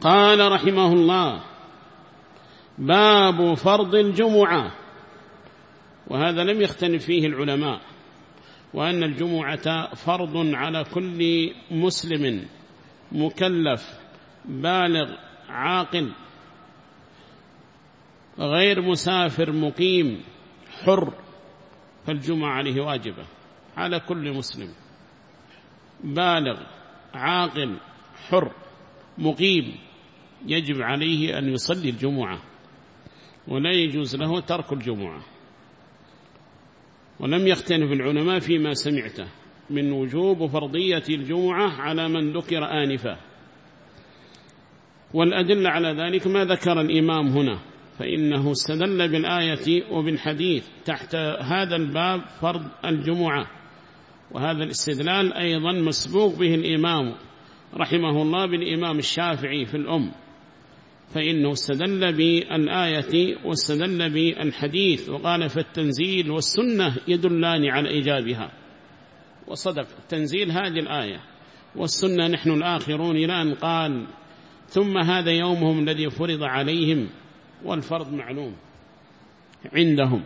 قال رحمه الله باب فرض الجمعة. وهذا لم يختلف فيه العلماء وأن الجمعة فرض على كل مسلم مكلف بالغ عاقل غير مسافر مقيم حر فالجمعة عليه واجبة على كل مسلم. بالغ عاقل حر مقيم يجب عليه أن يصلي الجمعة ولا يجوز له ترك الجمعة. ولم يختلف العلماء فيما سمعته من وجوب فرضية الجمعة على من ذكر آنفا. والأدلة على ذلك ما ذكر الإمام هنا فإنه استدل بالآية وبالحديث تحت هذا الباب فرض الجمعة. وهذا الاستدلال أيضا مسبوق به الإمام رحمه الله بالإمام الشافعي في الأم. فإنه استدل بالآية واستدل بالحديث وقال فالتنزيل والسنة يدلان على إيجابها. وصدق. تنزيل هذه الآية والسنة نحن الآخرون إلى أن قال ثم هذا يومهم الذي فرض عليهم والفرض معلوم عندهم.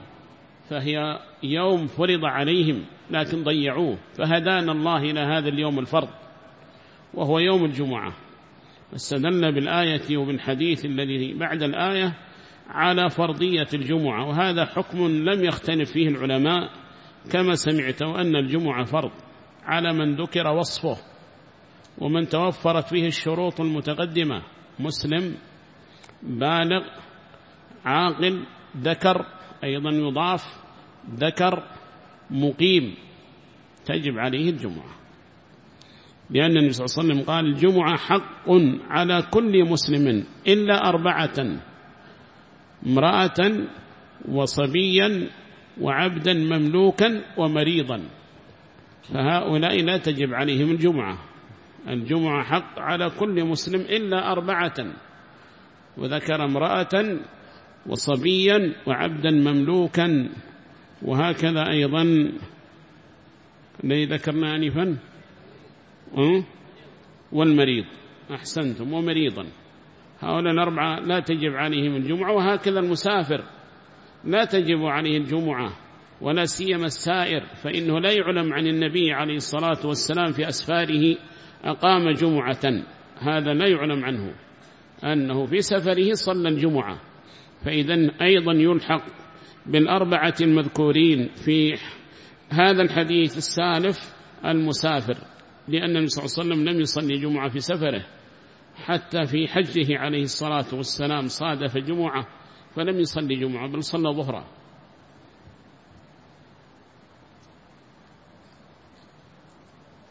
فهي يوم فرض عليهم لكن ضيعوه. فهدانا الله إلى هذا اليوم الفرض وهو يوم الجمعة. استدل بالآية وبالحديث الذي بعد الآية على فرضية الجمعة وهذا حكم لم يختلف فيه العلماء كما سمعت أن الجمعة فرض على من ذكر وصفه ومن توفرت فيه الشروط المتقدمة مسلم بالغ عاقل ذكر أيضا يضاف ذكر مقيم تجب عليه الجمعة. لأن النبي صلى الله عليه وسلم قال الجمعة حق على كل مسلم إلا أربعة امرأة وصبيا وعبدا مملوكا ومريضا. فهؤلاء لا تجب عليهم الجمعة. الجمعة حق على كل مسلم إلا أربعة. وذكر امرأة وصبيا وعبدا مملوكا. وهكذا أيضا. الذي ذكرنا آنفا. والمريض. أحسنتم. ومريضا. هؤلاء الأربعة لا تجب عليهم الجمعة وهكذا المسافر لا تجب عليه الجمعة ولا سيما السائر فإنه لا يعلم عن النبي عليه الصلاة والسلام في أسفاره أقام جمعة. هذا لا يعلم عنه أنه في سفره صلى الجمعة. فإذا أيضا يلحق بالأربعة المذكورين في هذا الحديث السالف المسافر. لأن النبي صلى الله عليه وسلم لم يصلي جمعة في سفره حتى في حجه عليه الصلاة والسلام صادف جمعة فلم يصلي جمعة بل صلى ظهرا.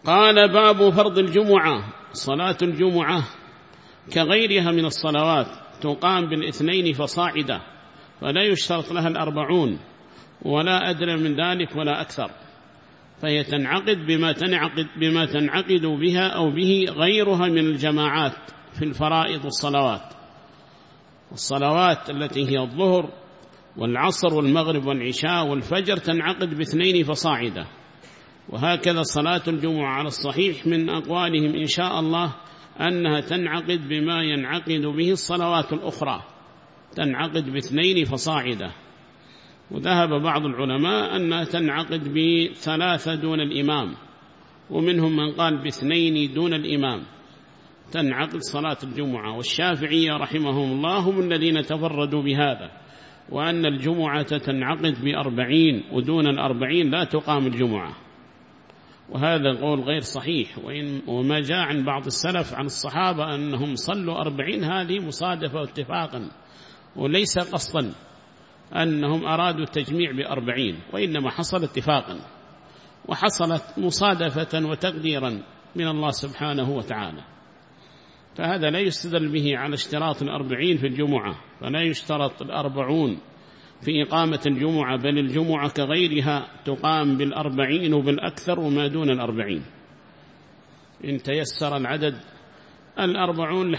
قال باب فرض الجمعة صلاة الجمعة كغيرها من الصلوات تقام بالاثنين فصاعدة فلا يشترط لها الأربعون ولا أدرى من ذلك ولا أكثر. فهي تنعقد بما تنعقد, بما تنعقد بها أو به غيرها من الجماعات في الفرائض والصلوات. الصلوات التي هي الظهر والعصر والمغرب والعشاء والفجر تنعقد باثنين فصاعدة. وهكذا صلاة الجمعة على الصحيح من أقوالهم إن شاء الله أنها تنعقد بما ينعقد به الصلوات الأخرى. تنعقد باثنين فصاعدة. وذهب بعض العلماء أنها تنعقد بثلاثة دون الإمام ومنهم من قال باثنين دون الإمام. تنعقد صلاة الجمعة والشافعية رحمهم الله هم الذين تفردوا بهذا وأن الجمعة تنعقد بأربعين ودون الأربعين لا تقام الجمعة. وهذا قول غير صحيح وإن وما جاء عن بعض السلف عن الصحابة أنهم صلوا أربعين هذه مصادفة واتفاقا وليس قصدا. أنهم أرادوا التجميع بأربعين وإنما حصل اتفاقا وحصلت مصادفة وتقديرا من الله سبحانه وتعالى. فهذا لا يستدل به على اشتراط الأربعين في الجمعة فلا يشترط الأربعون في إقامة الجمعة بل الجمعة كغيرها تقام بالأربعين وبالأكثر وما دون الأربعين. إن تيسر العدد الأربعون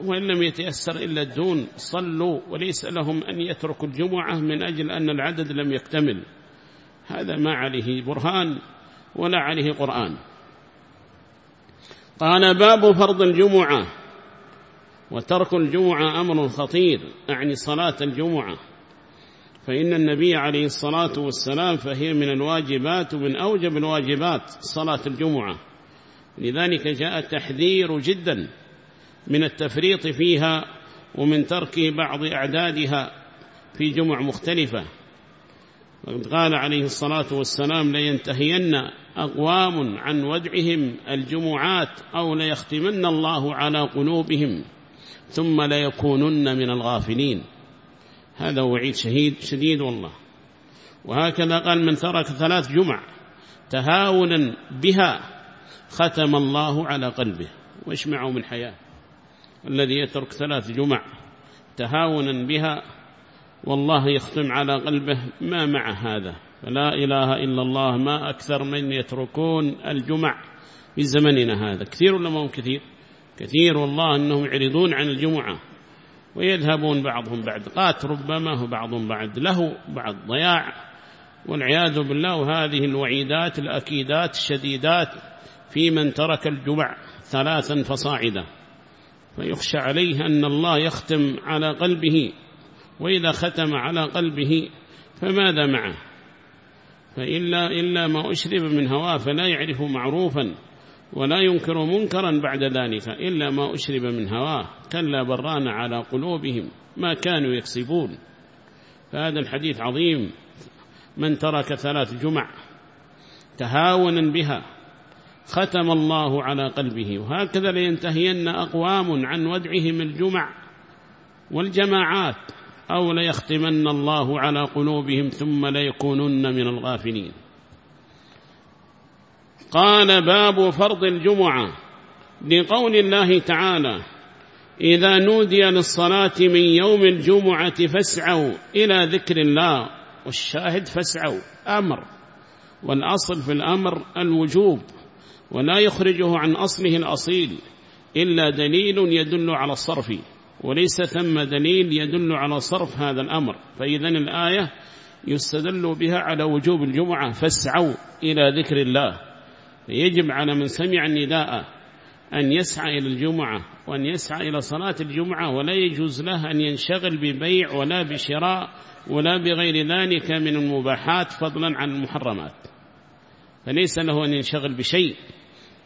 وإن لم يتيسر إلا الدون صلوا وليس لهم أن يتركوا الجمعة من أجل أن العدد لم يكتمل. هذا ما عليه برهان ولا عليه قرآن. قال باب فرض الجمعة وترك الجمعة أمر خطير أعني صلاة الجمعة. فإن النبي عليه الصلاة والسلام فهي من الواجبات ومن أوجب الواجبات صلاة الجمعة. لذلك جاء تحذير جدا من التفريط فيها ومن ترك بعض أعدادها في جمع مختلفة. وقد قال عليه الصلاة والسلام لينتهين أقوام عن ودعهم الجمعات أو ليختمن الله على قلوبهم ثم ليكونن من الغافلين. هذا وعيد شهيد شديد والله. وهكذا قال من ترك ثلاث جمع تهاونا بها ختم الله على قلبه وإيش معه من حياة. الذي يترك ثلاث جمع تهاونا بها والله يختم على قلبه ما مع هذا. فلا إله إلا الله ما أكثر من يتركون الجمع في زمننا هذا. كثير ولا ما هم كثير؟ كثير والله أنهم يعرضون عن الجمعة ويذهبون بعضهم بعد. قات ربما وبعضهم بعد له بعد ضياع. والعياذ بالله وهذه الوعيدات الأكيدات الشديدات في من ترك الجمع ثلاثا فصاعدا. فيخشى عليه أن الله يختم على قلبه وإذا ختم على قلبه فماذا معه؟ فإلا إلا ما أشرب من هواه فلا يعرف معروفا ولا ينكر منكرا بعد ذلك إلا ما أشرب من هواه. كلا بران على قلوبهم ما كانوا يكسبون. فهذا الحديث عظيم. من ترك ثلاث جمع تهاونا بها ختم الله على قلبه. وهكذا لينتهين أقوام عن ودعهم الجمع والجماعات أو ليختمن الله على قلوبهم ثم ليكونن من الغافلين. قال باب فرض الجمعة لقول الله تعالى إذا نودي للصلاة من يوم الجمعة فاسعوا إلى ذكر الله. والشاهد فاسعوا أمر. والأصل في الأمر الوجوب. ولا يخرجه عن أصله الأصيل إلا دليل يدل على الصرف وليس ثم دليل يدل على صرف هذا الأمر. فإذا الآية يستدل بها على وجوب الجمعة فاسعوا إلى ذكر الله. يجب على من سمع النداء أن يسعى إلى الجمعة وأن يسعى إلى صلاة الجمعة ولا يجوز له أن ينشغل ببيع ولا بشراء ولا بغير ذلك من المباحات فضلا عن المحرمات. فليس له أن ينشغل بشيء.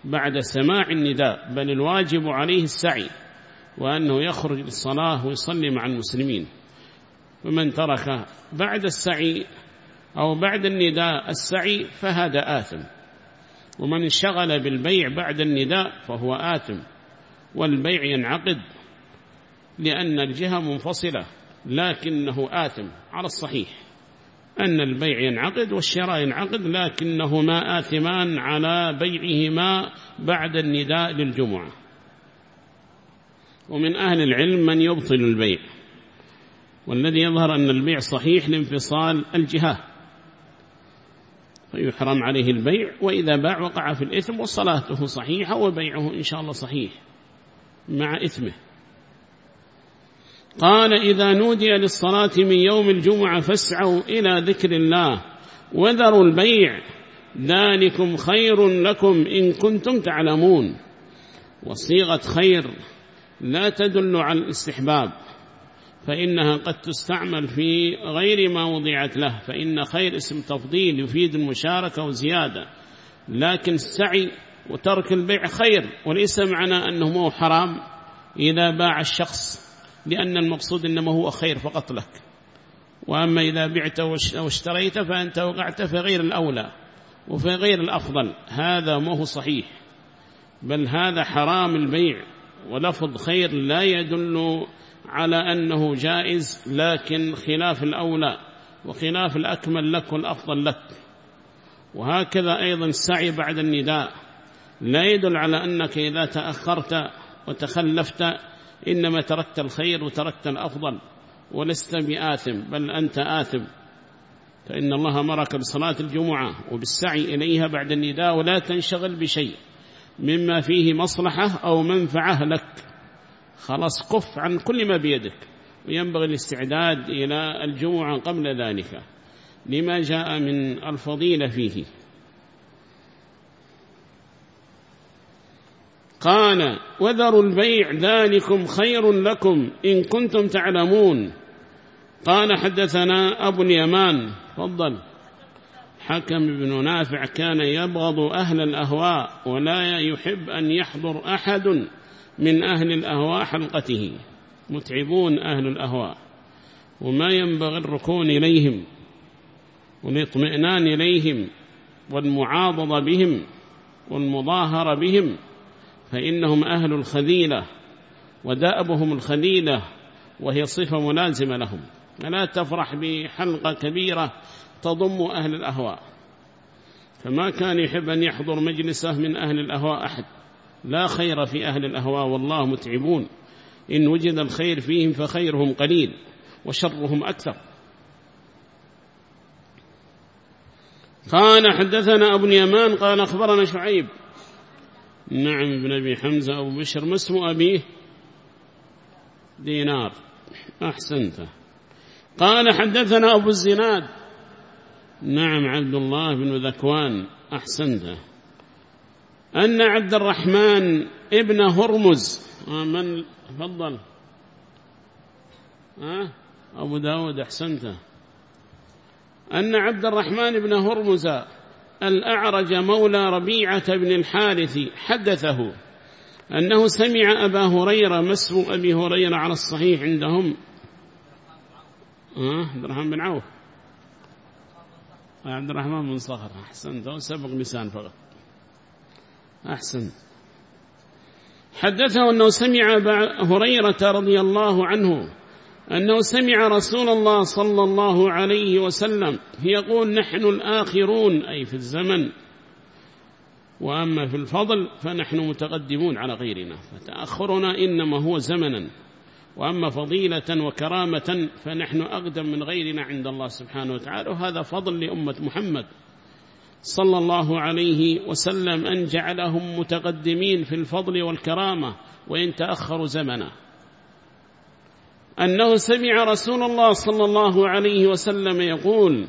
بعد سماع النداء بل الواجب عليه السعي وأنه يخرج للصلاة ويصلي مع المسلمين. ومن ترك بعد السعي أو بعد النداء السعي فهذا آثم. ومن انشغل بالبيع بعد النداء فهو آثم. والبيع ينعقد لأن الجهة منفصلة لكنه آثم على الصحيح. أن البيع ينعقد والشراء ينعقد لكنهما آثمان على بيعهما بعد النداء للجمعة. ومن أهل العلم من يبطل البيع والذي يظهر أن البيع صحيح لانفصال الجهة فيحرم عليه البيع وإذا باع وقع في الإثم وصلاته صحيحة وبيعه إن شاء الله صحيح مع إثمه. قال إذا نودي للصلاة من يوم الجمعة فاسعوا إلى ذكر الله وذروا البيع. ذلكم خير لكم إن كنتم تعلمون. وصيغة خير لا تدل على الاستحباب فإنها قد تستعمل في غير ما وضعت له فإن خير اسم تفضيل يفيد المشاركة وزيادة. لكن السعي وترك البيع خير وليس معنى أنه مو حرام. إذا باع الشخص لأن المقصود إنما هو خير فقط لك. وأما إذا بعت أو اشتريت فأنت وقعت في غير الأولى وفي غير الأفضل. هذا ما هو صحيح. بل هذا حرام البيع ولفظ خير لا يدل على أنه جائز لكن خلاف الأولى وخلاف الأكمل لك والأفضل لك. وهكذا أيضا السعي بعد النداء. لا يدل على أنك إذا تأخرت وتخلفت إنما تركت الخير وتركت الأفضل ولست بآثم بل أنت آثم. فإن الله أمرك بصلاة الجمعة وبالسعي إليها بعد النداء ولا تنشغل بشيء مما فيه مصلحة أو منفعة لك. خلاص قف عن كل ما بيدك. وينبغي الاستعداد إلى الجمعة قبل ذلك. لما جاء من الفضيلة فيه. قال وذروا البيع ذلكم خير لكم إن كنتم تعلمون. قال حدثنا أبو اليمان فضل حكم بن نافع كان يبغض أهل الأهواء ولا يحب أن يحضر أحد من أهل الأهواء حلقته. متعبون أهل الأهواء. وما ينبغي الركون إليهم والاطمئنان إليهم والمعاضضة بهم والمظاهرة بهم فإنهم أهل الخذيلة ودأبهم الخليلة وهي صفة ملازمة لهم. فلا تفرح بحلقة كبيرة تضم أهل الأهواء. فما كان يحب أن يحضر مجلسه من أهل الأهواء أحد. لا خير في أهل الأهواء والله متعبون. إن وجد الخير فيهم فخيرهم قليل وشرهم أكثر. قال حدثنا أبو اليمان قال أخبرنا شعيب نعم ابن أبي حمزة أبو بشر ما اسم أبيه؟ دينار. أحسنت. قال حدثنا أبو الزناد. نعم عبد الله بن ذكوان. أحسنت. أن عبد الرحمن ابن هرمز. آه، من؟ فضل أه؟ أبو داود أحسنت. أن عبد الرحمن بن هرمز الأعرج مولى ربيعة بن الحارث حدثه أنه سمع أبا هريرة مسو أبي هريرة على الصحيح عندهم. عبد الرحمن بن عوف. عبد الرحمن بن صخر أحسنت. سبق لسان فقط. أحسن حدثه أنه سمع أبا هريرة رضي الله عنه أنه سمع رسول الله صلى الله عليه وسلم يقول نحن الآخرون أي في الزمن. وأما في الفضل فنحن متقدمون على غيرنا فتأخرنا إنما هو زمنا. وأما فضيلة وكرامة فنحن أقدم من غيرنا عند الله سبحانه وتعالى وهذا فضل لأمة محمد صلى الله عليه وسلم أن جعلهم متقدمين في الفضل والكرامة وإن تأخروا زمنا. أنه سمع رسول الله صلى الله عليه وسلم يقول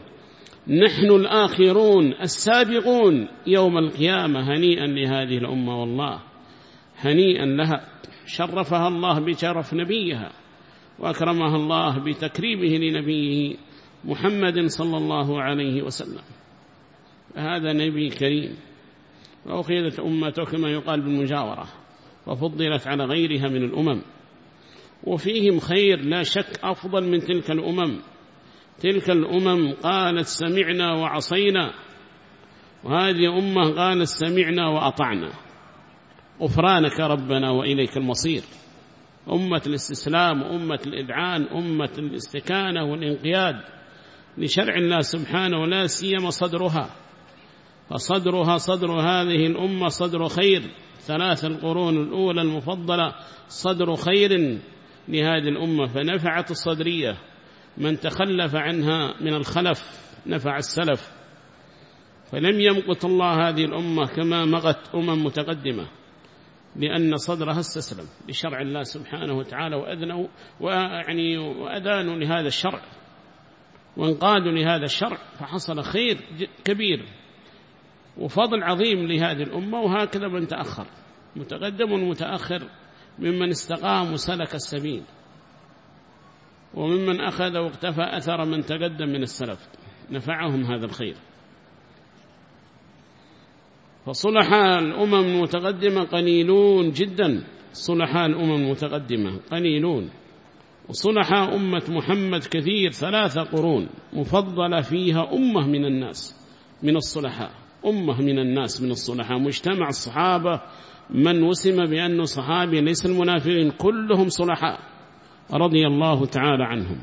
نحن الآخرون السابقون يوم القيامة هنيئا لهذه الأمة والله هنيئا لها. شرفها الله بشرف نبيها وأكرمها الله بتكريمه لنبيه محمد صلى الله عليه وسلم. هذا نبي كريم. وأخذت أمته كما يقال بالمجاورة وفضلت على غيرها من الأمم. وفيهم خير لا شك أفضل من تلك الأمم. تلك الأمم قالت سمعنا وعصينا. وهذه أمة قالت سمعنا وأطعنا. غفرانك ربنا وإليك المصير. أمة الاستسلام أمة الإذعان أمة الاستكانة والانقياد. لشرع الله سبحانه ولا سيما صدرها. فصدرها صدر هذه الأمة صدر خير. ثلاث القرون الأولى المفضلة صدر خير. لهذه الأمة فنفعت الصدرية. من تخلف عنها من الخلف نفع السلف. فلم يمقت الله هذه الأمة كما مغت أمم متقدمة لأن صدرها استسلم لشرع الله سبحانه وتعالى وأذنوا ويعني وأذانوا لهذا الشرع وانقادوا لهذا الشرع فحصل خير كبير وفضل عظيم لهذه الأمة. وهكذا من تأخر متقدم ومتأخر ممن استقام وسلك السبيل وممن أخذ واقتفى أثر من تقدم من السلف. نفعهم هذا الخير. فصلحاء الأمم المتقدمة قليلون جدا. صلحاء الأمم المتقدمة قليلون. وصلحاء أمة محمد كثير ثلاثة قرون. مفضلة فيها أمة من الناس من الصلحاء. أمة من الناس من الصلحاء. مجتمع الصحابة من وسم بأنه صحابي ليس المنافقين كلهم صلحاء رضي الله تعالى عنهم.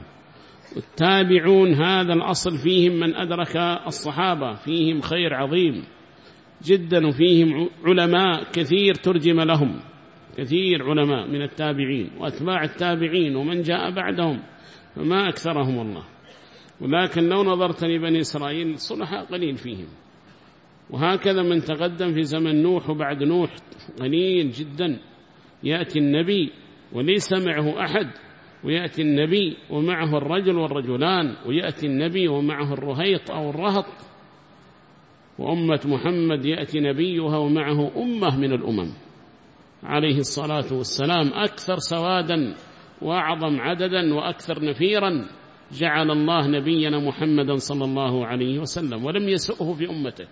التابعون هذا الأصل فيهم من أدرك الصحابة فيهم خير عظيم. جدا وفيهم علماء كثير ترجم لهم كثير علماء من التابعين وأتباع التابعين ومن جاء بعدهم فما أكثرهم الله. ولكن لو نظرت لبني إسرائيل صلحاء قليل فيهم. وهكذا من تقدم في زمن نوح وبعد نوح قليل جدا. يأتي النبي وليس معه أحد ويأتي النبي ومعه الرجل والرجلان ويأتي النبي ومعه الرهيط أو الرهط. وأمة محمد يأتي نبيها ومعه أمة من الأمم. عليه الصلاة والسلام أكثر سوادا وأعظم عددا وأكثر نفيرا جعل الله نبينا محمدا صلى الله عليه وسلم ولم يسؤه في أمته.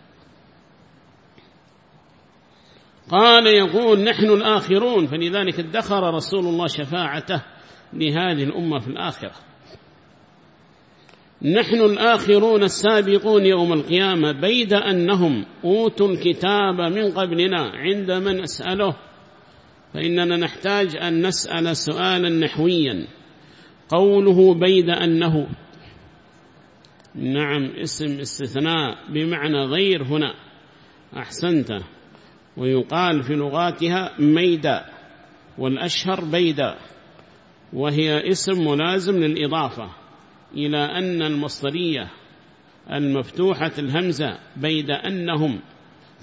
قال يقول نحن الآخرون فلذلك ادخر رسول الله شفاعته لهذه الأمة في الآخرة. نحن الآخرون السابقون يوم القيامة بيد أنهم أوتوا الكتاب من قبلنا عندما نسأله فإننا نحتاج أن نسأل سؤالا نحويا. قوله بيد أنه نعم اسم استثناء بمعنى غير هنا. أحسنت. ويقال في لغاتها ميدا والأشهر بيدا وهي اسم ملازم للإضافة إلى أن المصدرية المفتوحة الهمزة بيد أنهم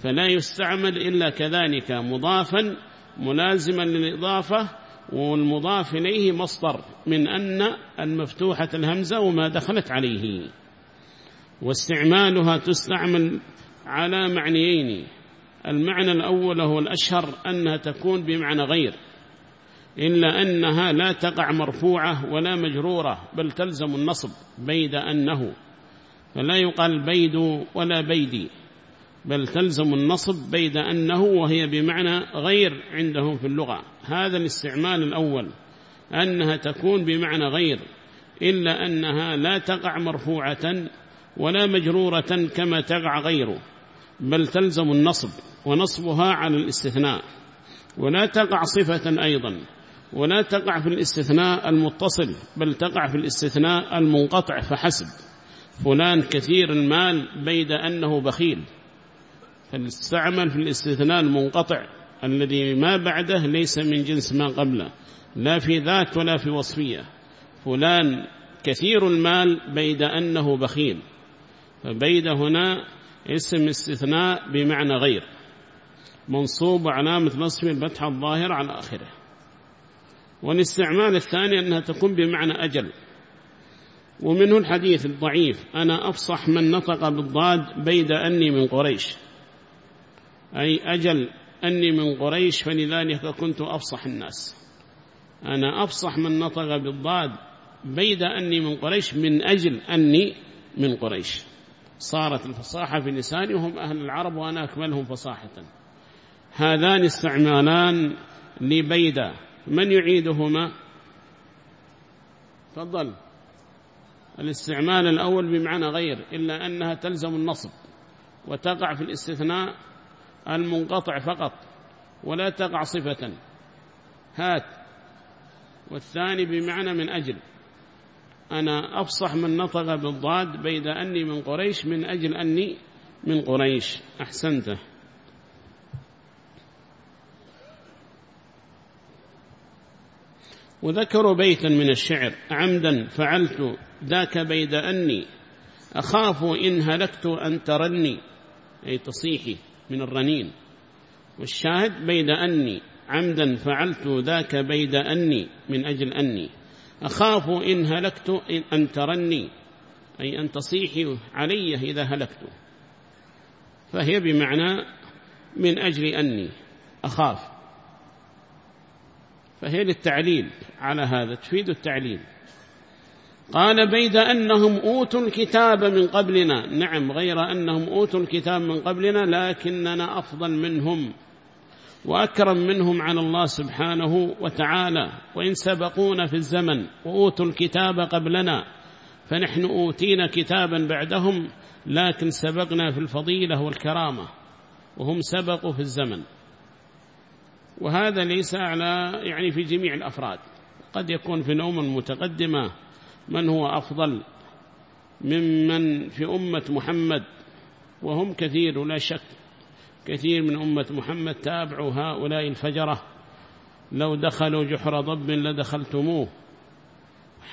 فلا يستعمل إلا كذلك مضافا ملازما للإضافة والمضاف إليه مصدر من أن المفتوحة الهمزة وما دخلت عليه. واستعمالها تستعمل على معنيين. المعنى الأول هو الأشهر أنها تكون بمعنى غير. إلا أنها لا تقع مرفوعة ولا مجرورة بل تلزم النصب بيد أنه. فلا يقال بيد ولا بيدي بل تلزم النصب بيد أنه وهي بمعنى غير عندهم في اللغة. هذا الاستعمال الأول أنها تكون بمعنى غير إلا أنها لا تقع مرفوعة ولا مجرورة كما تقع غيره بل تلزم النصب. ونصبها على الاستثناء. ولا تقع صفة أيضا. ولا تقع في الاستثناء المتصل بل تقع في الاستثناء المنقطع فحسب. فلان كثير المال بيد أنه بخيل. فالاستعمل في الاستثناء المنقطع الذي ما بعده ليس من جنس ما قبله. لا في ذات ولا في وصفية. فلان كثير المال بيد أنه بخيل. فبيد هنا اسم استثناء بمعنى غير. منصوب علامة نصف الفتحة الظاهرة على آخره. والاستعمال الثاني أنها تكون بمعنى أجل. ومنه الحديث الضعيف أنا أفصح من نطق بالضاد بيد أني من قريش. أي أجل أني من قريش فلذلك كنت أفصح الناس. أنا أفصح من نطق بالضاد بيد أني من قريش من أجل أني من قريش. صارت الفصاحة في لساني وهم أهل العرب وأنا أكملهم فصاحة. هذان استعمالان لبيدا من يعيدهما؟ تفضل. الاستعمال الأول بمعنى غير إلا أنها تلزم النصب وتقع في الاستثناء المنقطع فقط ولا تقع صفة. هات. والثاني بمعنى من أجل. أنا أفصح من نطق بالضاد بيد أني من قريش من أجل أني من قريش. أحسنته وذكروا بيتا من الشعر عمدا فعلت ذاك بيد أني أخاف إن هلكت أن ترني أي تصيحي من الرنين. والشاهد بيد أني عمدا فعلت ذاك بيد أني من أجل أني أخاف إن هلكت أن ترني أي أن تصيحي علي إذا هلكت. فهي بمعنى من أجل أني أخاف. فهي للتعليل على هذا تفيد التعليل. قال بيد أنهم أوتوا الكتاب من قبلنا. نعم غير أنهم أوتوا الكتاب من قبلنا لكننا أفضل منهم وأكرم منهم على الله سبحانه وتعالى. وإن سبقونا في الزمن وأوتوا الكتاب قبلنا فنحن أوتينا كتابا بعدهم لكن سبقنا في الفضيلة والكرامة وهم سبقوا في الزمن. وهذا ليس على يعني في جميع الأفراد. قد يكون في نوم متقدمة من هو أفضل ممن في أمة محمد وهم كثير ولا شك كثير من أمة محمد تابعوا هؤلاء الفجرة. لو دخلوا جحر ضب لدخلتموه.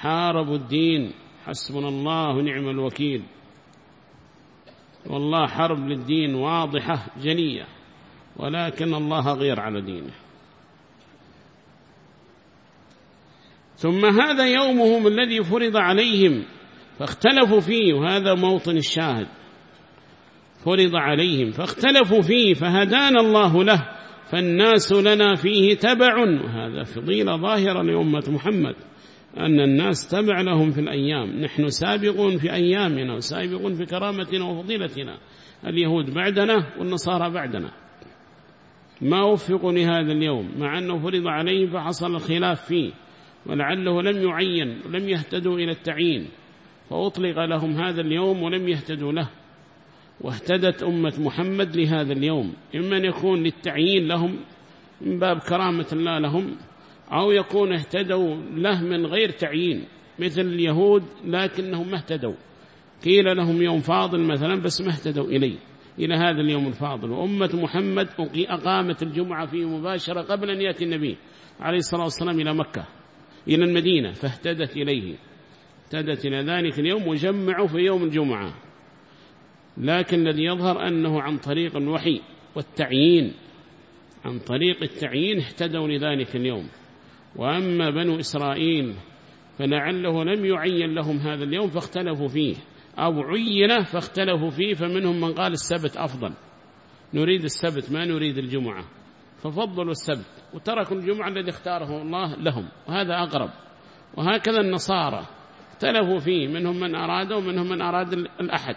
حاربوا الدين. حسبنا الله نعم الوكيل. والله حرب للدين واضحة جلية. ولكن الله غير على دينه. ثم هذا يومهم الذي فرض عليهم فاختلفوا فيه وهذا موطن الشاهد. فرض عليهم فاختلفوا فيه فهدانا الله له فالناس لنا فيه تبع. وهذا فضيلة ظاهرة لأمة محمد أن الناس تبع لهم في الأيام. نحن سابقون في أيامنا وسابقون في كرامتنا وفضيلتنا. اليهود بعدنا والنصارى بعدنا. ما وفقوا لهذا اليوم مع أنه فرض عليهم فحصل الخلاف فيه ولعله لم يعين ولم يهتدوا إلى التعيين فأطلق لهم هذا اليوم ولم يهتدوا له. واهتدت أمة محمد لهذا اليوم إما أن يكون للتعيين لهم من باب كرامة الله لهم أو يكون اهتدوا له من غير تعيين مثل اليهود لكنهم ما اهتدوا. قيل لهم يوم فاضل مثلا بس ما اهتدوا إليه. إلى هذا اليوم الفاضل. وأمة محمد أقامت الجمعة فيه مباشرة قبل أن يأتي النبي عليه الصلاة والسلام إلى مكة إلى المدينة فاهتدت إليه. اهتدت إلى ذلك اليوم وجمعوا في يوم الجمعة. لكن الذي يظهر أنه عن طريق الوحي والتعيين عن طريق التعيين اهتدوا لذلك اليوم. وأما بنو إسرائيل فلعله لم يعين لهم هذا اليوم فاختلفوا فيه. أو عين فاختلفوا فيه فمنهم من قال السبت أفضل. نريد السبت ما نريد الجمعة. ففضلوا السبت وتركوا الجمعة الذي اختاره الله لهم وهذا أقرب. وهكذا النصارى اختلفوا فيه منهم من أراد ومنهم من أراد الأحد.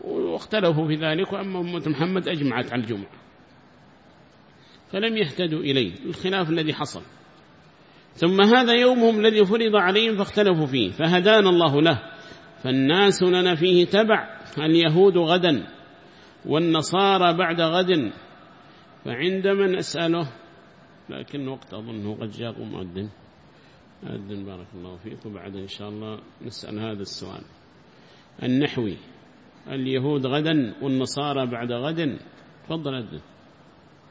واختلفوا في ذلك وأما أمة محمد أجمعت على الجمعة. فلم يهتدوا إليه الخلاف الذي حصل. ثم هذا يومهم الذي فرض عليهم فاختلفوا فيه فهدانا الله له. فالناس لنا فيه تبع اليهود غدا والنصارى بعد غد. فعندما نسأله لكن وقت أظنه قد جاء مؤذن. أذن بارك الله فيك وبعد إن شاء الله نسأل هذا السؤال. النحوي اليهود غدا والنصارى بعد غد. تفضل أذن